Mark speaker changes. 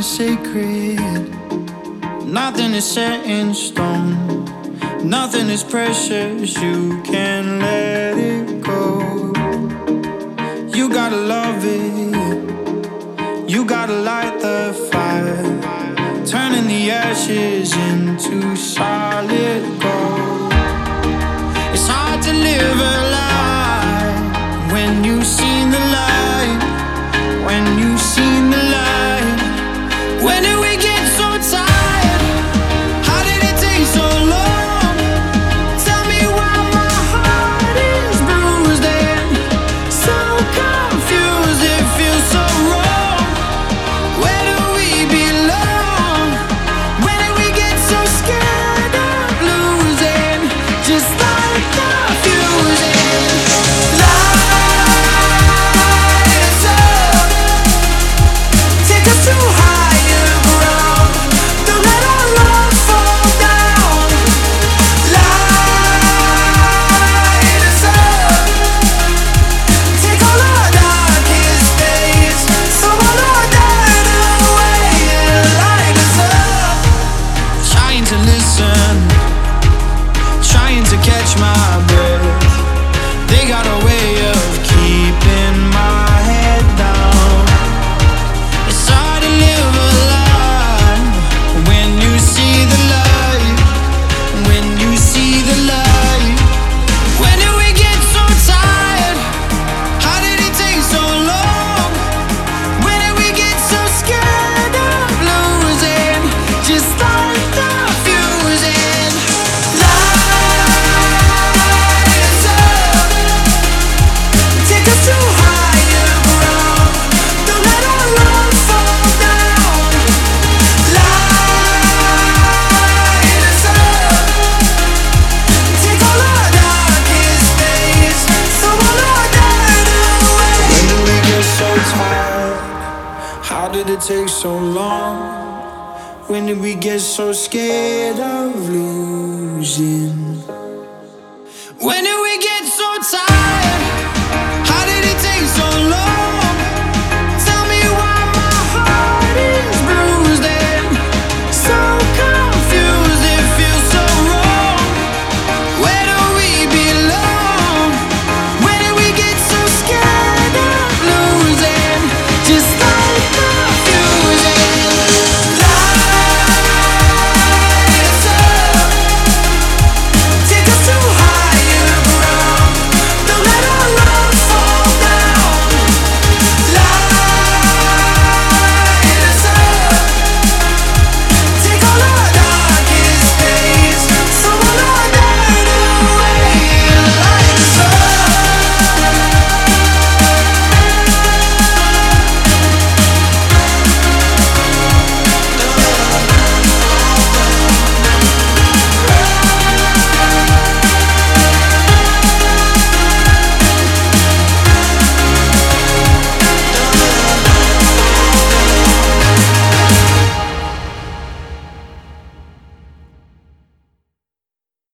Speaker 1: is sacred. Nothing is set in stone. Nothing is precious. You can let it go. You gotta love it. You gotta light the fire. Turning the ashes into solid gold. It's hard to live. did it take so long? When did we get so scared of losing? When did we get so tired?